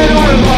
Pero